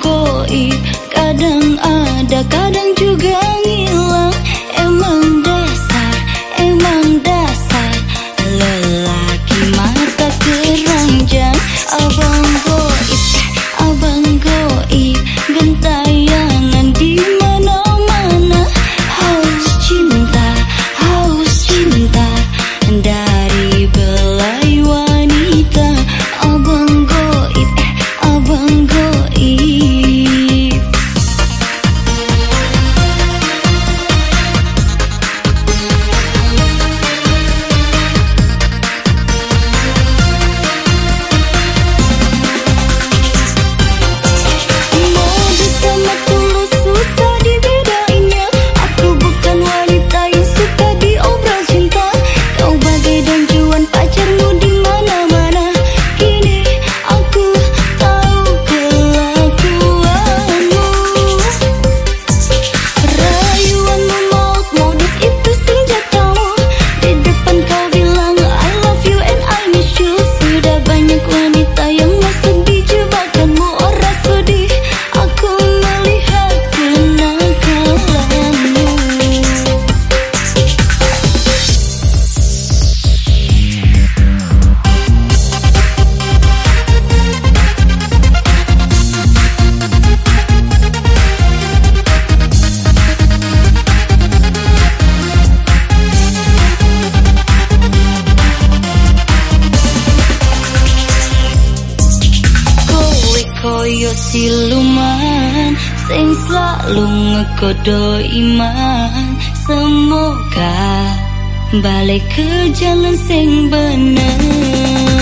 goib. Kadang ada, kadang yot siluman Sing selalu ngekodo iman Semoga balik ke jalan sing bener